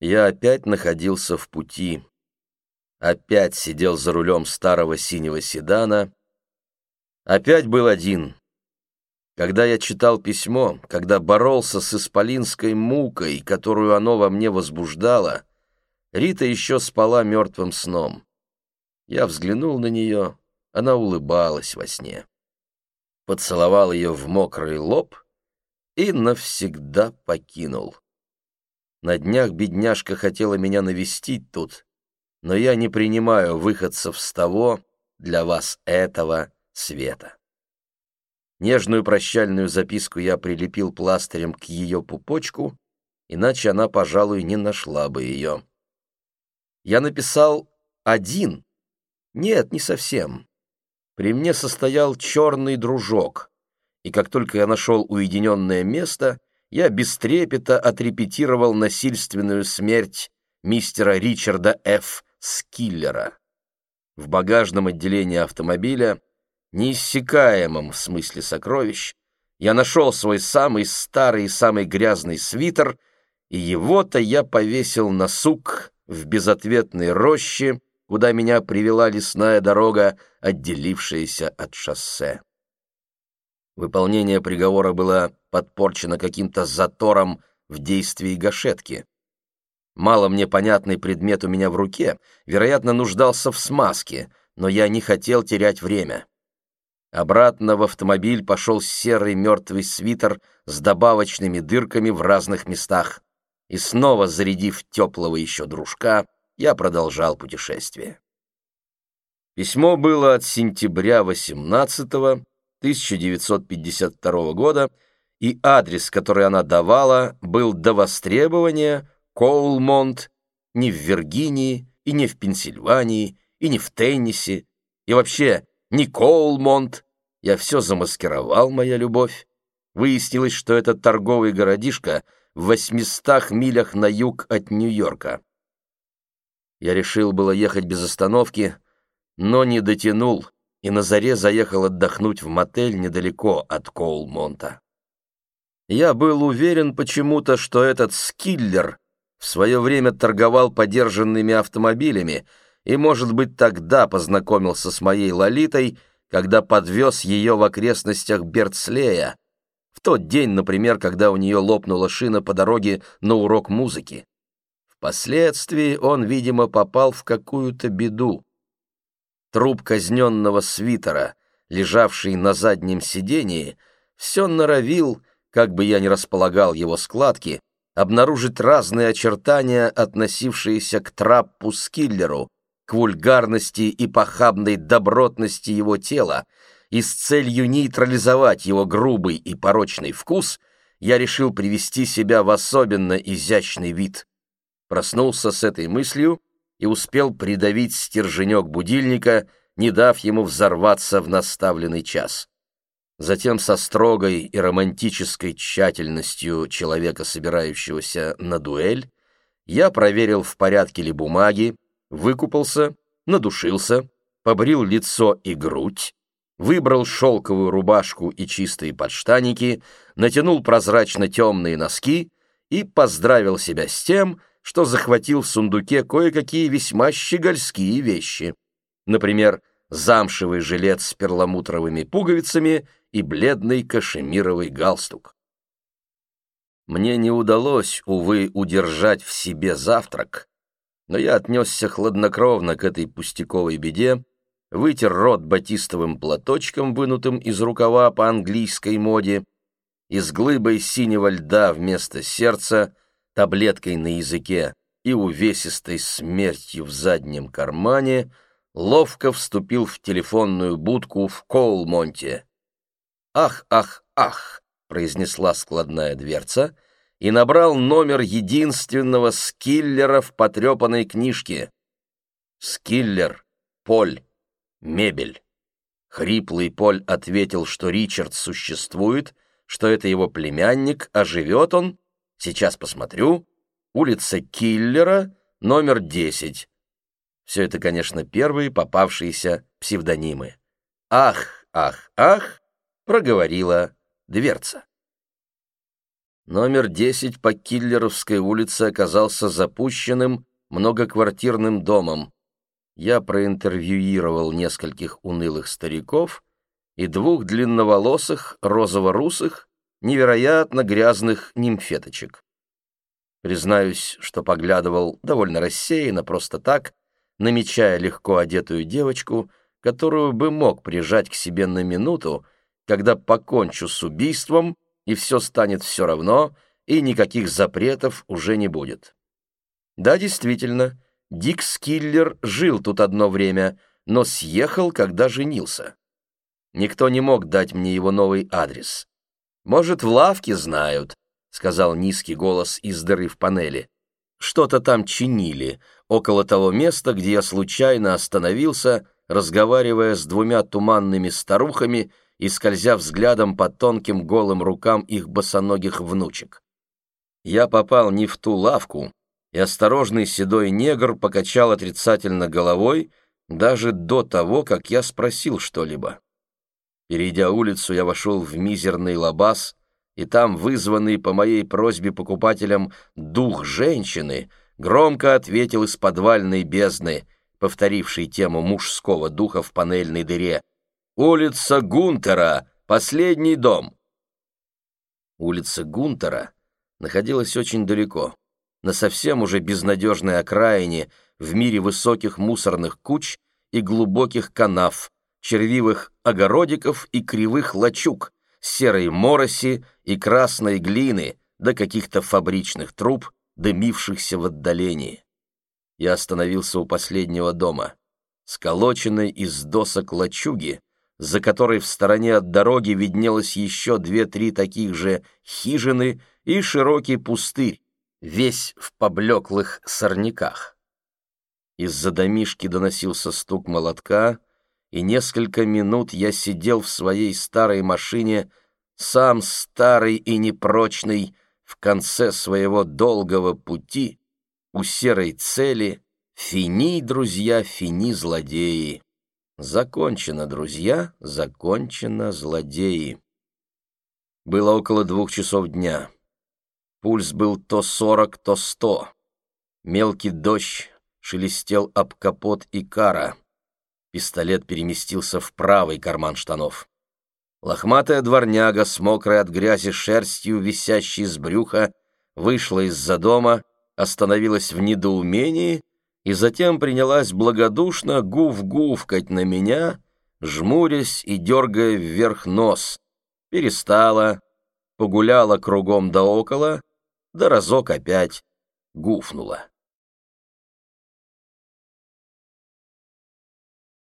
Я опять находился в пути. Опять сидел за рулем старого синего седана. Опять был один. Когда я читал письмо, когда боролся с исполинской мукой, которую оно во мне возбуждало, Рита еще спала мертвым сном. Я взглянул на нее, она улыбалась во сне. Поцеловал ее в мокрый лоб и навсегда покинул. На днях бедняжка хотела меня навестить тут, но я не принимаю выходцев с того, для вас этого света. Нежную прощальную записку я прилепил пластырем к ее пупочку, иначе она, пожалуй, не нашла бы ее. Я написал «один». Нет, не совсем. При мне состоял черный дружок, и как только я нашел уединенное место, я без трепета отрепетировал насильственную смерть мистера Ричарда Ф. Скиллера. В багажном отделении автомобиля, неиссякаемом в смысле сокровищ, я нашел свой самый старый и самый грязный свитер, и его-то я повесил на сук в безответной роще, куда меня привела лесная дорога, отделившаяся от шоссе. Выполнение приговора было подпорчено каким-то затором в действии гашетки. Мало мне понятный предмет у меня в руке, вероятно, нуждался в смазке, но я не хотел терять время. Обратно в автомобиль пошел серый мертвый свитер с добавочными дырками в разных местах. И снова зарядив теплого еще дружка, я продолжал путешествие. Письмо было от сентября 18 1952 года, и адрес, который она давала, был до востребования Коулмонт не в Виргинии, и не в Пенсильвании, и не в Теннесси, и вообще не Коулмонт. Я все замаскировал, моя любовь. Выяснилось, что это торговый городишко в восьмистах милях на юг от Нью-Йорка. Я решил было ехать без остановки, но не дотянул и на заре заехал отдохнуть в мотель недалеко от Коулмонта. Я был уверен почему-то, что этот скиллер в свое время торговал подержанными автомобилями и, может быть, тогда познакомился с моей Лолитой, когда подвез ее в окрестностях Берцлея, в тот день, например, когда у нее лопнула шина по дороге на урок музыки. Впоследствии он, видимо, попал в какую-то беду. Труп казненного свитера, лежавший на заднем сидении, все норовил, как бы я ни располагал его складки, обнаружить разные очертания, относившиеся к траппу Скиллеру, к вульгарности и похабной добротности его тела, и с целью нейтрализовать его грубый и порочный вкус, я решил привести себя в особенно изящный вид. Проснулся с этой мыслью и успел придавить стерженек будильника, не дав ему взорваться в наставленный час. Затем со строгой и романтической тщательностью человека, собирающегося на дуэль, я проверил, в порядке ли бумаги, выкупался, надушился, побрил лицо и грудь, выбрал шелковую рубашку и чистые подштаники, натянул прозрачно-темные носки и поздравил себя с тем, что захватил в сундуке кое-какие весьма щегольские вещи. Например, замшевый жилет с перламутровыми пуговицами и бледный кашемировый галстук. Мне не удалось, увы, удержать в себе завтрак, но я отнесся хладнокровно к этой пустяковой беде, вытер рот батистовым платочком, вынутым из рукава по английской моде, и с глыбой синего льда вместо сердца — таблеткой на языке и увесистой смертью в заднем кармане, ловко вступил в телефонную будку в Коулмонте. «Ах, ах, ах!» — произнесла складная дверца и набрал номер единственного скиллера в потрепанной книжке. «Скиллер, Поль, мебель». Хриплый Поль ответил, что Ричард существует, что это его племянник, а живет он Сейчас посмотрю. Улица Киллера, номер 10. Все это, конечно, первые попавшиеся псевдонимы. «Ах, ах, ах!» — проговорила дверца. Номер 10 по Киллеровской улице оказался запущенным многоквартирным домом. Я проинтервьюировал нескольких унылых стариков и двух длинноволосых, розово-русых, невероятно грязных нимфеточек. Признаюсь, что поглядывал довольно рассеянно, просто так, намечая легко одетую девочку, которую бы мог прижать к себе на минуту, когда покончу с убийством, и все станет все равно, и никаких запретов уже не будет. Да, действительно, Дик Скиллер жил тут одно время, но съехал, когда женился. Никто не мог дать мне его новый адрес. Может, в лавке знают, сказал низкий голос из дыры в панели. Что-то там чинили, около того места, где я случайно остановился, разговаривая с двумя туманными старухами и скользя взглядом по тонким голым рукам их босоногих внучек. Я попал не в ту лавку, и осторожный седой негр покачал отрицательно головой даже до того, как я спросил что-либо. Перейдя улицу, я вошел в мизерный лабаз, и там вызванный по моей просьбе покупателям дух женщины громко ответил из подвальной бездны, повторивший тему мужского духа в панельной дыре. «Улица Гунтера! Последний дом!» Улица Гунтера находилась очень далеко, на совсем уже безнадежной окраине, в мире высоких мусорных куч и глубоких канав, червивых огородиков и кривых лачуг, серой мороси и красной глины до каких-то фабричных труб, дымившихся в отдалении. Я остановился у последнего дома, сколоченной из досок лачуги, за которой в стороне от дороги виднелось еще две-три таких же хижины и широкий пустырь, весь в поблеклых сорняках. Из-за домишки доносился стук молотка, и несколько минут я сидел в своей старой машине, сам старый и непрочный, в конце своего долгого пути, у серой цели, фини, друзья, фини, злодеи. Закончено, друзья, закончено, злодеи. Было около двух часов дня. Пульс был то сорок, то сто. Мелкий дождь шелестел об капот и кара. Пистолет переместился в правый карман штанов. Лохматая дворняга с мокрой от грязи шерстью, висящей с брюха, вышла из-за дома, остановилась в недоумении и затем принялась благодушно гув-гувкать на меня, жмурясь и дергая вверх нос. Перестала, погуляла кругом да около, да разок опять гуфнула.